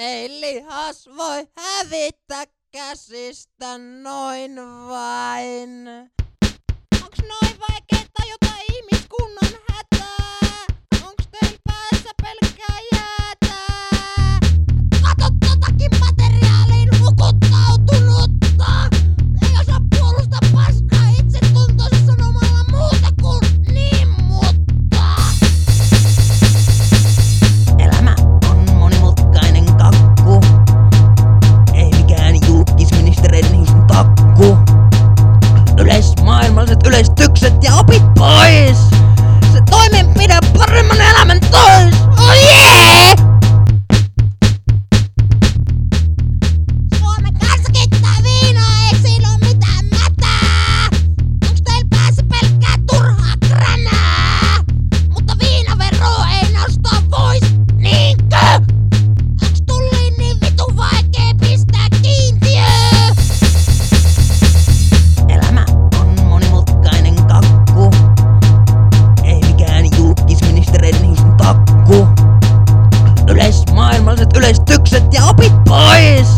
Ei lihas voi hävitä käsistä noin vain. Boys. boys!